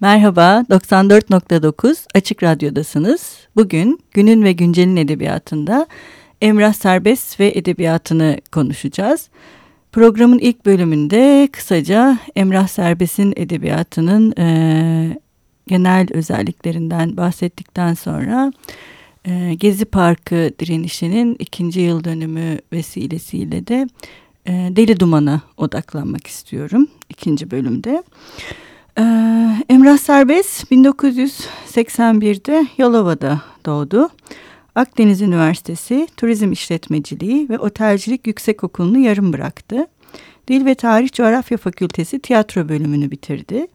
Merhaba, 94.9 Açık Radyo'dasınız. Bugün günün ve güncelin edebiyatında Emrah Serbest ve edebiyatını konuşacağız. Programın ilk bölümünde kısaca Emrah Serbest'in edebiyatının e, genel özelliklerinden bahsettikten sonra e, Gezi Parkı direnişinin ikinci yıl dönümü vesilesiyle de e, Deli Duman'a odaklanmak istiyorum ikinci bölümde. Ee, Emrah Serbest 1981'de Yalova'da doğdu. Akdeniz Üniversitesi Turizm İşletmeciliği ve Otelcilik Yüksekokulu'nu yarım bıraktı. Dil ve Tarih Coğrafya Fakültesi tiyatro bölümünü bitirdi.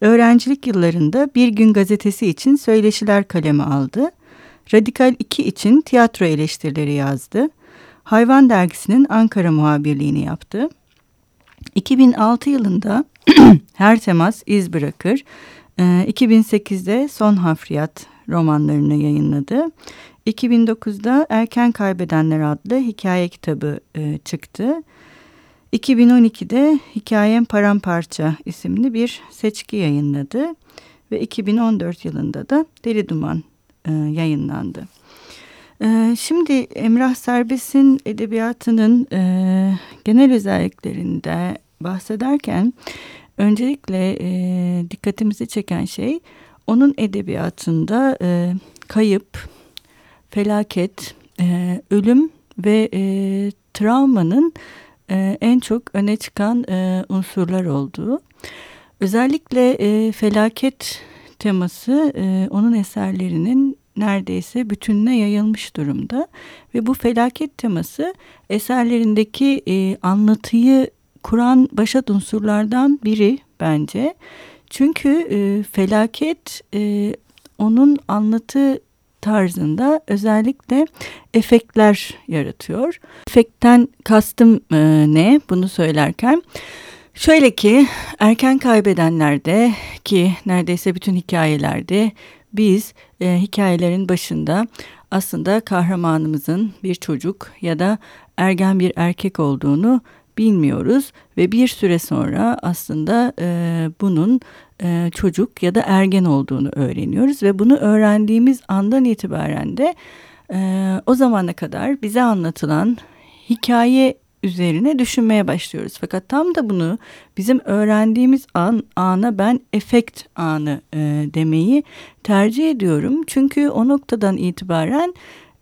Öğrencilik yıllarında Bir Gün gazetesi için söyleşiler kaleme aldı. Radikal 2 için tiyatro eleştirileri yazdı. Hayvan dergisinin Ankara muhabirliğini yaptı. 2006 yılında Her Temas iz bırakır. 2008'de ee, Son Hafriyat romanlarını yayınladı. 2009'da Erken Kaybedenler adlı hikaye kitabı e, çıktı. 2012'de Hikayem Paramparça isimli bir seçki yayınladı ve 2014 yılında da Deli Duman e, yayınlandı. E, şimdi Emrah Serbest'in edebiyatının e, genel özelliklerinde bahsederken öncelikle e, dikkatimizi çeken şey onun edebiyatında e, kayıp, felaket, ölüm ve travmanın en çok öne çıkan unsurlar olduğu. Özellikle felaket teması onun eserlerinin neredeyse bütününe yayılmış durumda ve bu felaket teması eserlerindeki e, anlatıyı kuran başat unsurlardan biri bence. Çünkü e, felaket e, onun anlatı tarzında özellikle efektler yaratıyor. Efektten kastım e, ne bunu söylerken? Şöyle ki erken kaybedenlerde ki neredeyse bütün hikayelerde biz e, hikayelerin başında aslında kahramanımızın bir çocuk ya da ergen bir erkek olduğunu bilmiyoruz ve bir süre sonra aslında e, bunun e, çocuk ya da ergen olduğunu öğreniyoruz ve bunu öğrendiğimiz andan itibaren de e, o zamana kadar bize anlatılan hikaye üzerine düşünmeye başlıyoruz. Fakat tam da bunu bizim öğrendiğimiz an ana ben efekt anı e, demeyi tercih ediyorum. Çünkü o noktadan itibaren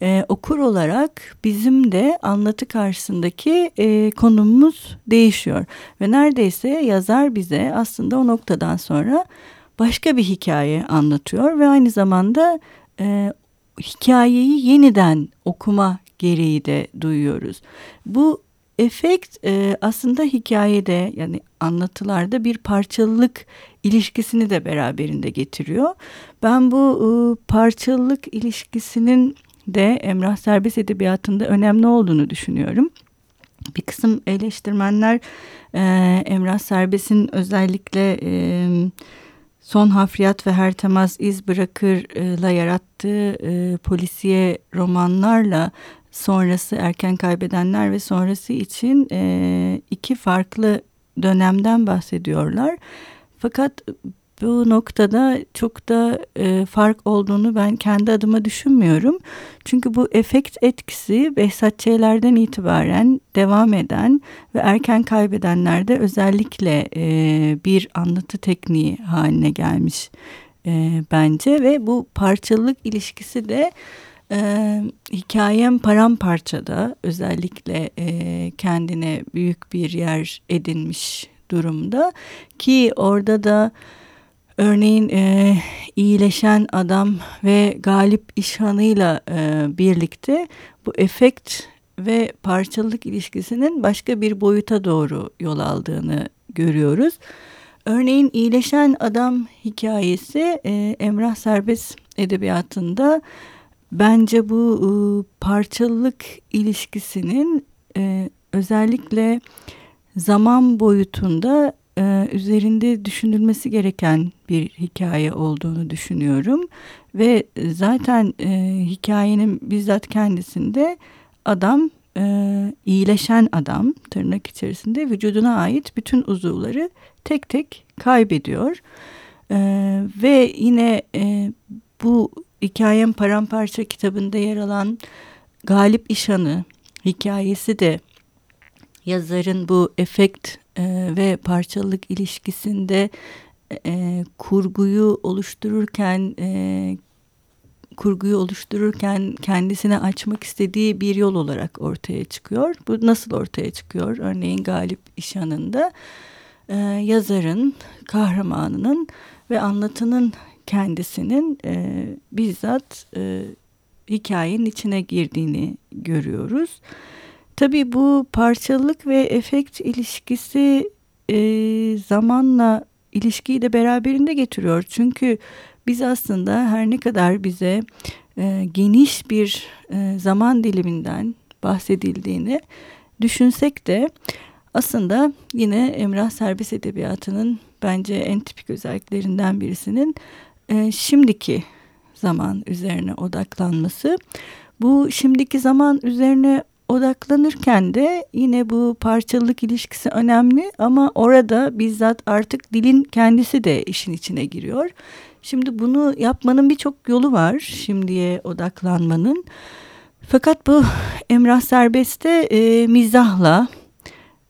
e, okur olarak bizim de anlatı karşısındaki e, konumumuz değişiyor. Ve neredeyse yazar bize aslında o noktadan sonra başka bir hikaye anlatıyor ve aynı zamanda e, hikayeyi yeniden okuma gereği de duyuyoruz. Bu efekt e, aslında hikayede yani anlatılarda bir parçalılık ilişkisini de beraberinde getiriyor. Ben bu e, parçalılık ilişkisinin de Emrah Serbest Edebiyatı'nda önemli olduğunu düşünüyorum. Bir kısım eleştirmenler e, Emrah Serbest'in özellikle e, Son Hafriyat ve Her Temas İz Bırakır'la yarattığı e, polisiye romanlarla sonrası erken kaybedenler ve sonrası için e, iki farklı dönemden bahsediyorlar. Fakat bu noktada çok da e, fark olduğunu ben kendi adıma düşünmüyorum. Çünkü bu efekt etkisi Behzatçılardan itibaren devam eden ve erken kaybedenlerde özellikle e, bir anlatı tekniği haline gelmiş e, bence ve bu parçalılık ilişkisi de e, hikayem paramparçada özellikle e, kendine büyük bir yer edinmiş durumda ki orada da Örneğin e, iyileşen adam ve Galip İşhan'ıyla e, birlikte bu efekt ve parçalılık ilişkisinin başka bir boyuta doğru yol aldığını görüyoruz. Örneğin iyileşen adam hikayesi e, Emrah Serbest edebiyatında bence bu e, parçalılık ilişkisinin e, özellikle zaman boyutunda e, üzerinde düşünülmesi gereken bir hikaye olduğunu düşünüyorum. Ve zaten e, hikayenin bizzat kendisinde adam e, iyileşen adam tırnak içerisinde vücuduna ait bütün uzuvları tek tek kaybediyor. E, ve yine e, bu hikayem paramparça kitabında yer alan Galip İşan'ı hikayesi de yazarın bu efekt e, ve parçalılık ilişkisinde e, kurguyu oluştururken e, kurguyu oluştururken kendisine açmak istediği bir yol olarak ortaya çıkıyor. Bu nasıl ortaya çıkıyor? Örneğin Galip İşan'ında e, yazarın, kahramanının ve anlatının kendisinin e, bizzat e, hikayenin içine girdiğini görüyoruz. Tabii bu parçalılık ve efekt ilişkisi e, zamanla ilişkiyi de beraberinde getiriyor. Çünkü biz aslında her ne kadar bize e, geniş bir e, zaman diliminden bahsedildiğini düşünsek de aslında yine Emrah Serbest Edebiyatı'nın bence en tipik özelliklerinden birisinin e, şimdiki zaman üzerine odaklanması. Bu şimdiki zaman üzerine odaklanırken de yine bu parçalılık ilişkisi önemli ama orada bizzat artık dilin kendisi de işin içine giriyor. Şimdi bunu yapmanın birçok yolu var şimdiye odaklanmanın. Fakat bu Emrah Serbest'te e, mizahla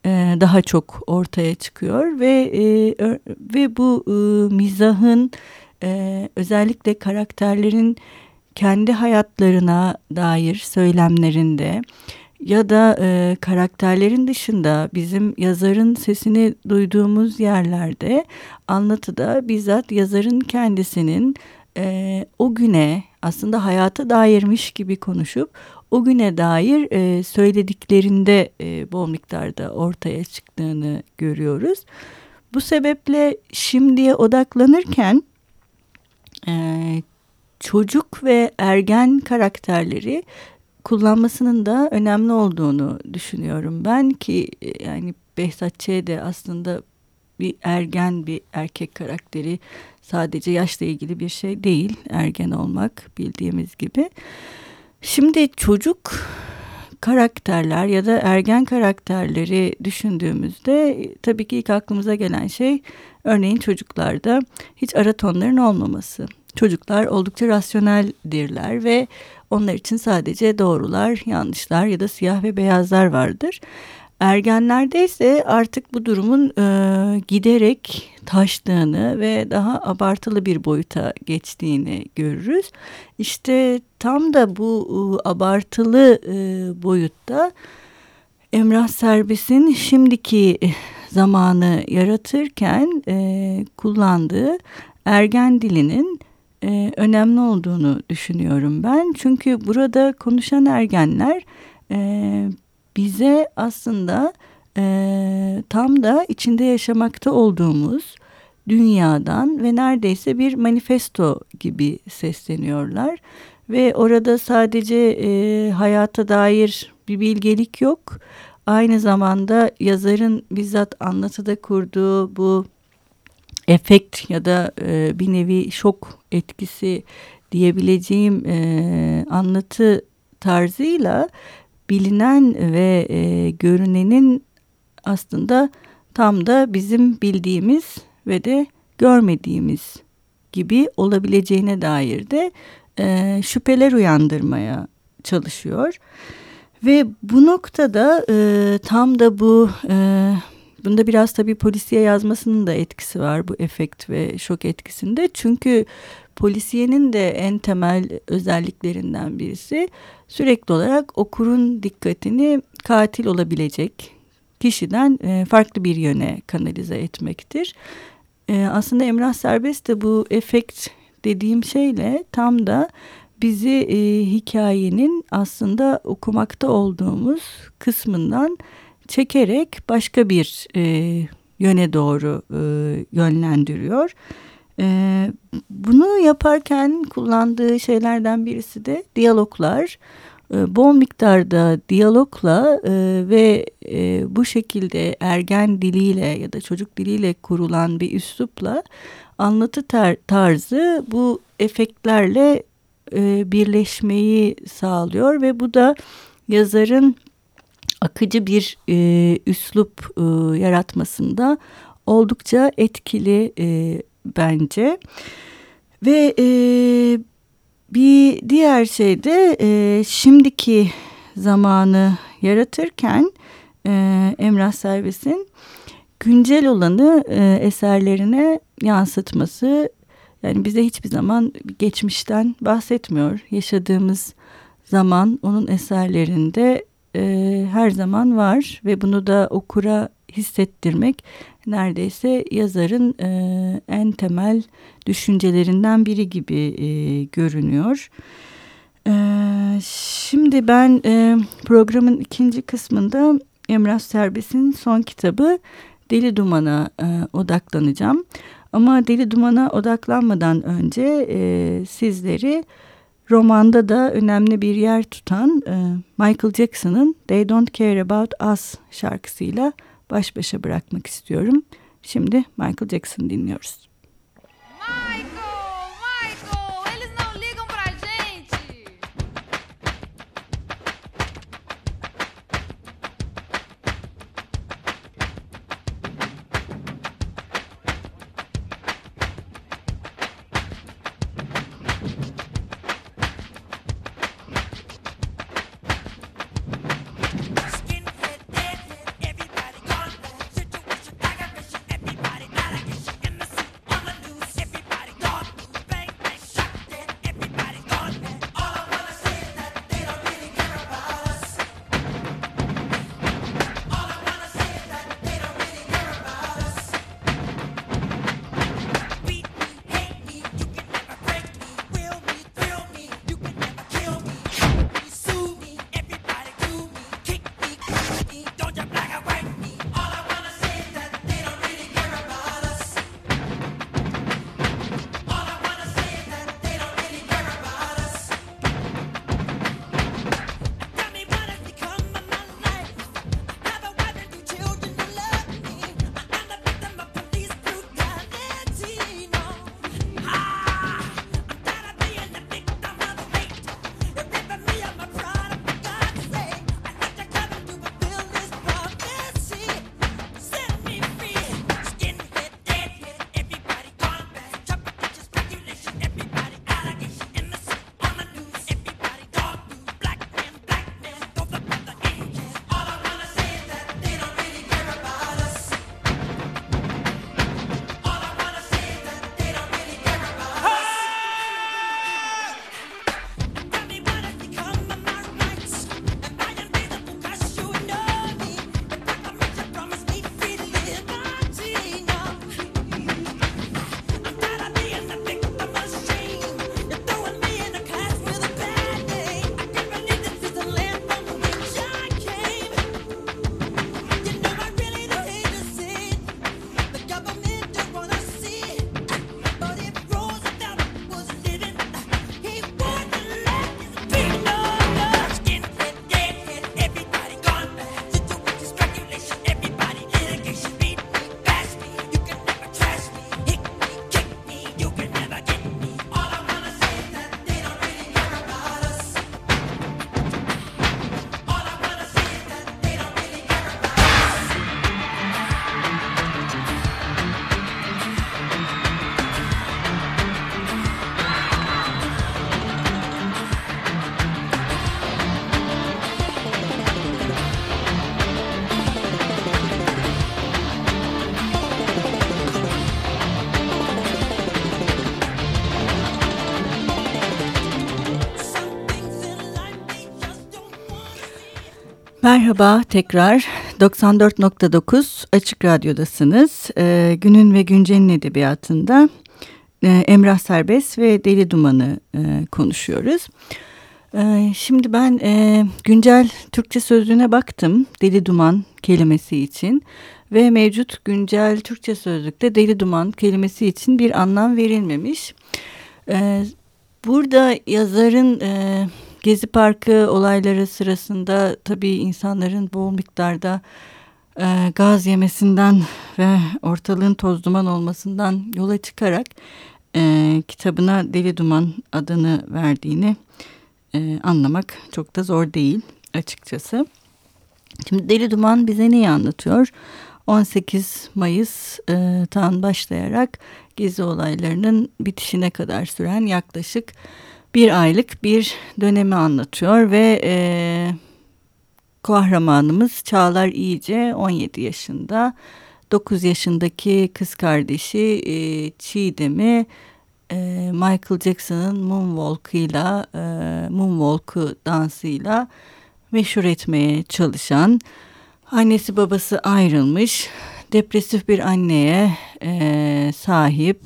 e, daha çok ortaya çıkıyor ve e, ve bu e, mizahın e, özellikle karakterlerin kendi hayatlarına dair söylemlerinde ya da e, karakterlerin dışında bizim yazarın sesini duyduğumuz yerlerde anlatıda bizzat yazarın kendisinin e, o güne aslında hayata dairmiş gibi konuşup o güne dair e, söylediklerinde e, bol miktarda ortaya çıktığını görüyoruz. Bu sebeple şimdiye odaklanırken e, çocuk ve ergen karakterleri kullanmasının da önemli olduğunu düşünüyorum. Ben ki e, yani Behzat Ç. de aslında bir ergen bir erkek karakteri sadece yaşla ilgili bir şey değil ergen olmak bildiğimiz gibi. Şimdi çocuk karakterler ya da ergen karakterleri düşündüğümüzde tabii ki ilk aklımıza gelen şey örneğin çocuklarda hiç ara tonların olmaması. Çocuklar oldukça rasyoneldirler ve onlar için sadece doğrular, yanlışlar ya da siyah ve beyazlar vardır. Ergenlerde ise artık bu durumun e, giderek taştığını ve daha abartılı bir boyuta geçtiğini görürüz. İşte tam da bu e, abartılı e, boyutta Emrah Serbest'in şimdiki zamanı yaratırken e, kullandığı ergen dilinin e, önemli olduğunu düşünüyorum ben. Çünkü burada konuşan ergenler e, bize aslında e, tam da içinde yaşamakta olduğumuz dünyadan ve neredeyse bir manifesto gibi sesleniyorlar. Ve orada sadece e, hayata dair bir bilgelik yok. Aynı zamanda yazarın bizzat anlatıda kurduğu bu efekt ya da e, bir nevi şok etkisi diyebileceğim e, anlatı tarzıyla bilinen ve e, görünenin aslında tam da bizim bildiğimiz ve de görmediğimiz gibi olabileceğine dair de e, şüpheler uyandırmaya çalışıyor. Ve bu noktada e, tam da bu e, Bunda biraz tabii polisiye yazmasının da etkisi var bu efekt ve şok etkisinde. Çünkü polisiyenin de en temel özelliklerinden birisi sürekli olarak okurun dikkatini katil olabilecek kişiden e, farklı bir yöne kanalize etmektir. E, aslında Emrah Serbest de bu efekt dediğim şeyle tam da bizi e, hikayenin aslında okumakta olduğumuz kısmından çekerek başka bir e, yöne doğru e, yönlendiriyor. E, bunu yaparken kullandığı şeylerden birisi de diyaloglar. E, bol miktarda diyalogla e, ve e, bu şekilde ergen diliyle ya da çocuk diliyle kurulan bir üslupla anlatı tar tarzı bu efektlerle e, birleşmeyi sağlıyor ve bu da yazarın akıcı bir e, üslup e, yaratmasında oldukça etkili e, bence. Ve e, bir diğer şey de e, şimdiki zamanı yaratırken e, Emrah Servis'in güncel olanı e, eserlerine yansıtması yani bize hiçbir zaman geçmişten bahsetmiyor. Yaşadığımız zaman onun eserlerinde e, her zaman var ve bunu da okura hissettirmek neredeyse yazarın e, en temel düşüncelerinden biri gibi e, görünüyor. E, şimdi ben e, programın ikinci kısmında Emrah Serbest'in son kitabı Deli Duman'a e, odaklanacağım. Ama Deli Duman'a odaklanmadan önce e, sizleri romanda da önemli bir yer tutan e, Michael Jackson'ın They Don't Care About Us şarkısıyla baş başa bırakmak istiyorum. Şimdi Michael Jackson dinliyoruz. Merhaba tekrar 94.9 Açık Radyo'dasınız. Ee, günün ve Güncel'in edebiyatında e, Emrah Serbest ve Deli Duman'ı e, konuşuyoruz. E, şimdi ben e, güncel Türkçe sözlüğüne baktım Deli Duman kelimesi için ve mevcut güncel Türkçe sözlükte Deli Duman kelimesi için bir anlam verilmemiş. E, burada yazarın... E, Gezi Parkı olayları sırasında tabii insanların bol miktarda e, gaz yemesinden ve ortalığın toz duman olmasından yola çıkarak e, kitabına Deli Duman adını verdiğini e, anlamak çok da zor değil açıkçası. Şimdi Deli Duman bize neyi anlatıyor? 18 Mayıs'tan başlayarak gezi olaylarının bitişine kadar süren yaklaşık bir aylık bir dönemi anlatıyor ve e, kahramanımız Çağlar İyice 17 yaşında 9 yaşındaki kız kardeşi e, Çiğdem'i e, Michael Jackson'ın Moonwalk'ıyla e, Moonwalk'ı dansıyla meşhur etmeye çalışan annesi babası ayrılmış depresif bir anneye e, sahip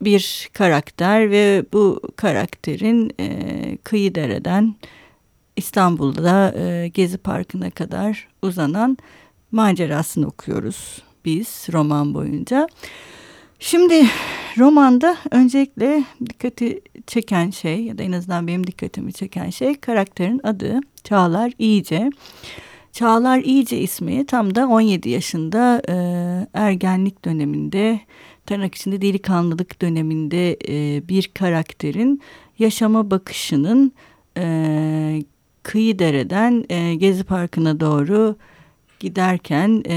bir karakter ve bu karakterin e, kıyı dereden İstanbul'da e, Gezi Parkı'na kadar uzanan macerasını okuyoruz biz roman boyunca. Şimdi romanda öncelikle dikkati çeken şey ya da en azından benim dikkatimi çeken şey karakterin adı Çağlar İyice. Çağlar İyice ismi tam da 17 yaşında e, ergenlik döneminde tırnak içinde delikanlılık döneminde e, bir karakterin yaşama bakışının e, kıyı dereden e, Gezi Parkı'na doğru giderken e,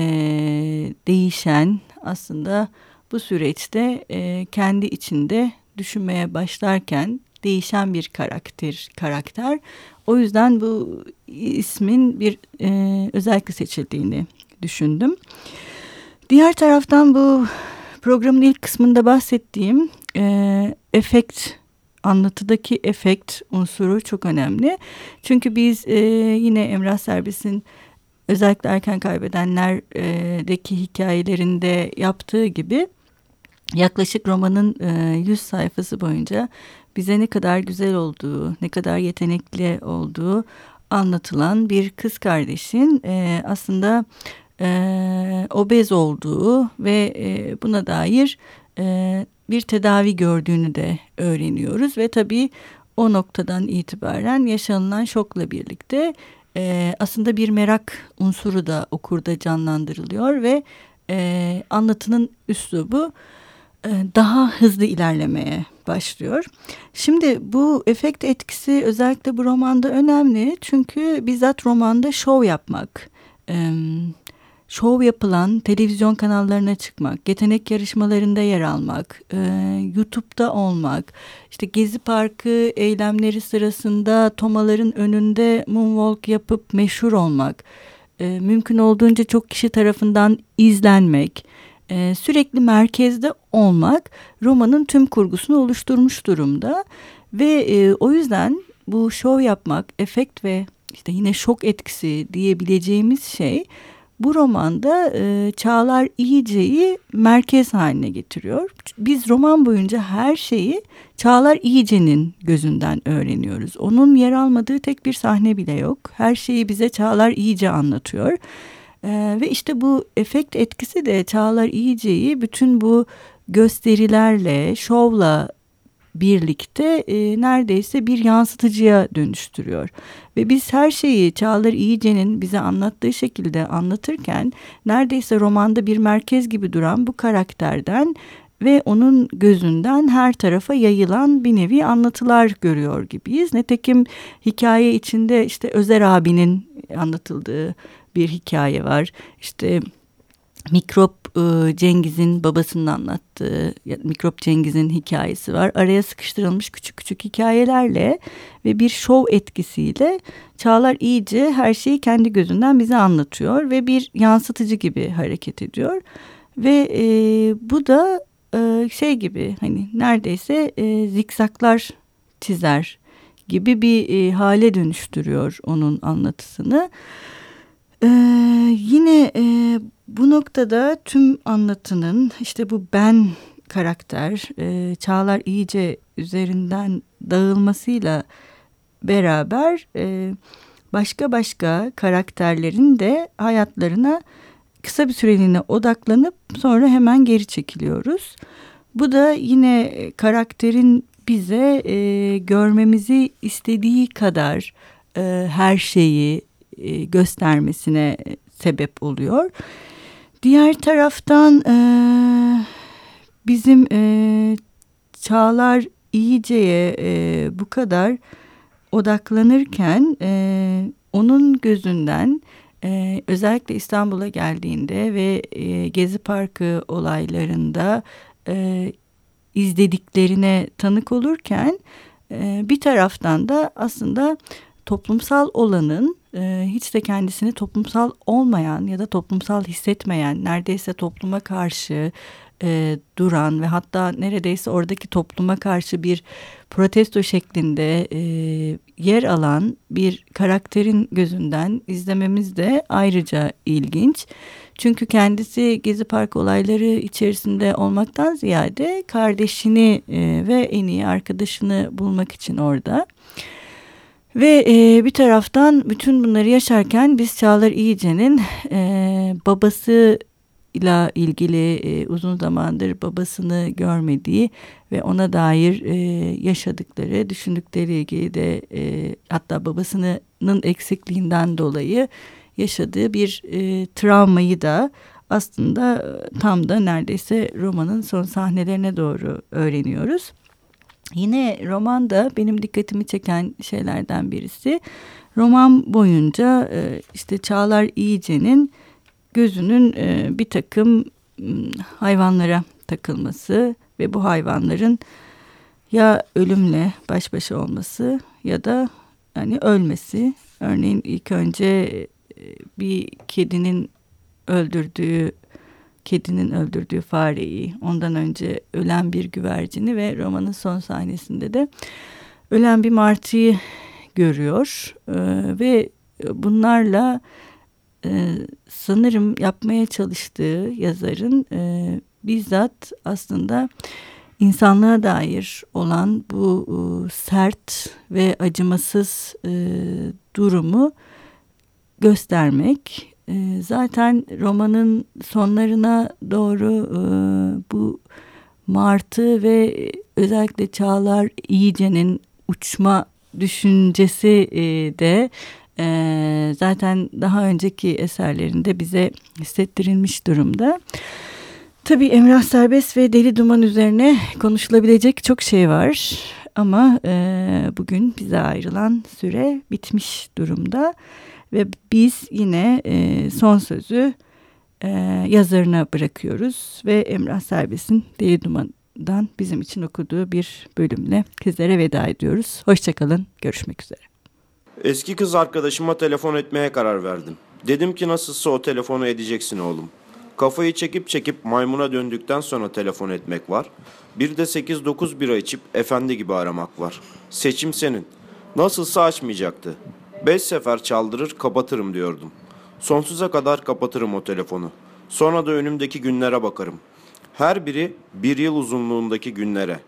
değişen aslında bu süreçte e, kendi içinde düşünmeye başlarken değişen bir karakter karakter. O yüzden bu ismin bir e, özellikle seçildiğini düşündüm. Diğer taraftan bu programın ilk kısmında bahsettiğim e, efekt anlatıdaki efekt unsuru çok önemli. Çünkü biz e, yine Emrah Serbest'in özellikle erken kaybedenlerdeki hikayelerinde yaptığı gibi yaklaşık romanın e, 100 sayfası boyunca bize ne kadar güzel olduğu, ne kadar yetenekli olduğu anlatılan bir kız kardeşin e, aslında e, obez olduğu ve e, buna dair e, bir tedavi gördüğünü de öğreniyoruz ve tabii o noktadan itibaren yaşanılan şokla birlikte e, aslında bir merak unsuru da okurda canlandırılıyor ve e, anlatının üslubu e, daha hızlı ilerlemeye başlıyor. Şimdi bu efekt etkisi özellikle bu romanda önemli çünkü bizzat romanda şov yapmak, e, şov yapılan televizyon kanallarına çıkmak, yetenek yarışmalarında yer almak, e, YouTube'da olmak, işte Gezi Parkı eylemleri sırasında tomaların önünde moonwalk yapıp meşhur olmak, e, mümkün olduğunca çok kişi tarafından izlenmek, e, sürekli merkezde olmak romanın tüm kurgusunu oluşturmuş durumda ve e, o yüzden bu şov yapmak, efekt ve işte yine şok etkisi diyebileceğimiz şey bu romanda e, Çağlar İyice'yi merkez haline getiriyor. Biz roman boyunca her şeyi Çağlar İyice'nin gözünden öğreniyoruz. Onun yer almadığı tek bir sahne bile yok. Her şeyi bize Çağlar İyice anlatıyor. E, ve işte bu efekt etkisi de Çağlar İyice'yi bütün bu gösterilerle, şovla birlikte e, neredeyse bir yansıtıcıya dönüştürüyor. Ve biz her şeyi Çağlar İyice'nin bize anlattığı şekilde anlatırken neredeyse romanda bir merkez gibi duran bu karakterden ve onun gözünden her tarafa yayılan bir nevi anlatılar görüyor gibiyiz. Netekim hikaye içinde işte Özer abinin anlatıldığı bir hikaye var. İşte Mikrop e, Cengiz'in babasının anlattığı Mikrop Cengiz'in hikayesi var. Araya sıkıştırılmış küçük küçük hikayelerle ve bir şov etkisiyle Çağlar iyice her şeyi kendi gözünden bize anlatıyor ve bir yansıtıcı gibi hareket ediyor. Ve e, bu da e, şey gibi hani neredeyse e, zikzaklar çizer gibi bir e, hale dönüştürüyor onun anlatısını. Ee, yine e, bu noktada tüm anlatının işte bu ben karakter e, Çağlar iyice üzerinden dağılmasıyla beraber e, başka başka karakterlerin de hayatlarına kısa bir süreliğine odaklanıp sonra hemen geri çekiliyoruz. Bu da yine karakterin bize e, görmemizi istediği kadar e, her şeyi e, göstermesine sebep oluyor. Diğer taraftan e, bizim e, Çağlar İyice'ye e, bu kadar odaklanırken e, onun gözünden e, özellikle İstanbul'a geldiğinde ve e, Gezi Parkı olaylarında e, izlediklerine tanık olurken e, bir taraftan da aslında toplumsal olanın e, hiç de kendisini toplumsal olmayan ya da toplumsal hissetmeyen neredeyse topluma karşı e, duran ve hatta neredeyse oradaki topluma karşı bir protesto şeklinde e, yer alan bir karakterin gözünden izlememiz de ayrıca ilginç. Çünkü kendisi Gezi Park olayları içerisinde olmaktan ziyade kardeşini e, ve en iyi arkadaşını bulmak için orada. Ve e, bir taraftan bütün bunları yaşarken biz Çağlar İyice'nin e, babası ile ilgili e, uzun zamandır babasını görmediği ve ona dair e, yaşadıkları, düşündükleri ilgili de e, hatta babasının eksikliğinden dolayı yaşadığı bir e, travmayı da aslında tam da neredeyse romanın son sahnelerine doğru öğreniyoruz. Yine romanda benim dikkatimi çeken şeylerden birisi roman boyunca e, işte Çağlar İyice'nin gözünün e, bir takım hayvanlara takılması ve bu hayvanların ya ölümle baş başa olması ya da yani ölmesi. Örneğin ilk önce e, bir kedinin öldürdüğü kedinin öldürdüğü fareyi, ondan önce ölen bir güvercini ve romanın son sahnesinde de ölen bir martıyı görüyor. Ee, ve bunlarla e, sanırım yapmaya çalıştığı yazarın e, bizzat aslında insanlığa dair olan bu e, sert ve acımasız durumu göstermek e, zaten romanın sonlarına doğru e, bu Martı ve özellikle Çağlar İyice'nin uçma düşüncesi e, de e, zaten daha önceki eserlerinde bize hissettirilmiş durumda. Tabii Emrah Serbest ve Deli Duman üzerine konuşulabilecek çok şey var. Ama e, bugün bize ayrılan süre bitmiş durumda. Ve biz yine e, son sözü e, yazarına bırakıyoruz. Ve Emrah Serbest'in Deli Duman'dan bizim için okuduğu bir bölümle sizlere veda ediyoruz. Hoşçakalın, görüşmek üzere. Eski kız arkadaşıma telefon etmeye karar verdim. Dedim ki nasılsa o telefonu edeceksin oğlum. Kafayı çekip çekip maymuna döndükten sonra telefon etmek var. Bir de 8-9 bira içip efendi gibi aramak var. Seçim senin. Nasılsa açmayacaktı. Beş sefer çaldırır kapatırım diyordum. Sonsuza kadar kapatırım o telefonu. Sonra da önümdeki günlere bakarım. Her biri bir yıl uzunluğundaki günlere.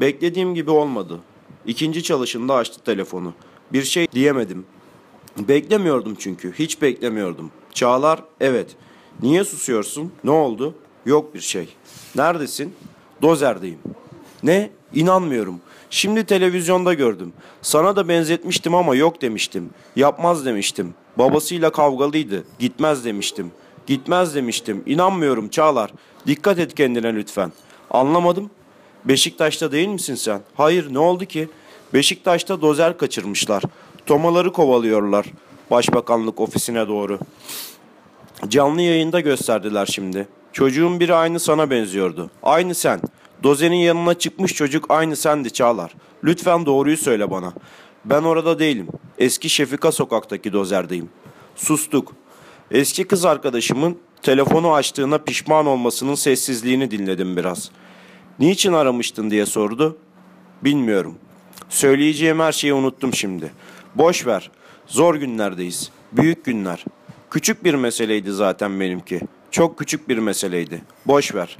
Beklediğim gibi olmadı. İkinci çalışında açtı telefonu. Bir şey diyemedim. Beklemiyordum çünkü. Hiç beklemiyordum. Çağlar, evet. Niye susuyorsun? Ne oldu? Yok bir şey. Neredesin? Dozerdeyim. Ne? İnanmıyorum. Şimdi televizyonda gördüm. Sana da benzetmiştim ama yok demiştim. Yapmaz demiştim. Babasıyla kavgalıydı. Gitmez demiştim. Gitmez demiştim. İnanmıyorum Çağlar. Dikkat et kendine lütfen. Anlamadım. Beşiktaş'ta değil misin sen? Hayır ne oldu ki? Beşiktaş'ta dozer kaçırmışlar. Tomaları kovalıyorlar. Başbakanlık ofisine doğru. Canlı yayında gösterdiler şimdi. Çocuğun biri aynı sana benziyordu. Aynı sen. Dozenin yanına çıkmış çocuk aynı sendi Çağlar. Lütfen doğruyu söyle bana. Ben orada değilim. Eski Şefika sokaktaki dozerdeyim. Sustuk. Eski kız arkadaşımın telefonu açtığına pişman olmasının sessizliğini dinledim biraz. Niçin aramıştın diye sordu. Bilmiyorum. Söyleyeceğim her şeyi unuttum şimdi. Boş ver. Zor günlerdeyiz. Büyük günler. Küçük bir meseleydi zaten benimki. Çok küçük bir meseleydi. Boş ver.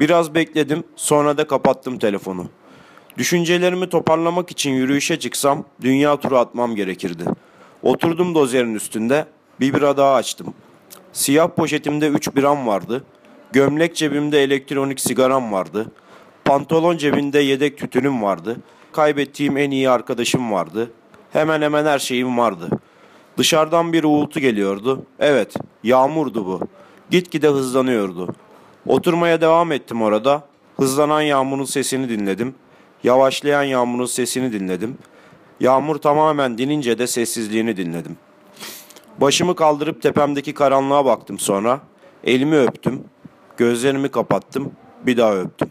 Biraz bekledim, sonra da kapattım telefonu. Düşüncelerimi toparlamak için yürüyüşe çıksam dünya turu atmam gerekirdi. Oturdum dozerin üstünde, bir bira daha açtım. Siyah poşetimde 3 biram vardı. Gömlek cebimde elektronik sigaram vardı. Pantolon cebinde yedek tütünüm vardı. Kaybettiğim en iyi arkadaşım vardı. Hemen hemen her şeyim vardı. Dışarıdan bir uğultu geliyordu. Evet, yağmurdu bu. Gitgide hızlanıyordu. Oturmaya devam ettim orada. Hızlanan yağmurun sesini dinledim. Yavaşlayan yağmurun sesini dinledim. Yağmur tamamen dinince de sessizliğini dinledim. Başımı kaldırıp tepemdeki karanlığa baktım sonra. Elimi öptüm. Gözlerimi kapattım. Bir daha öptüm.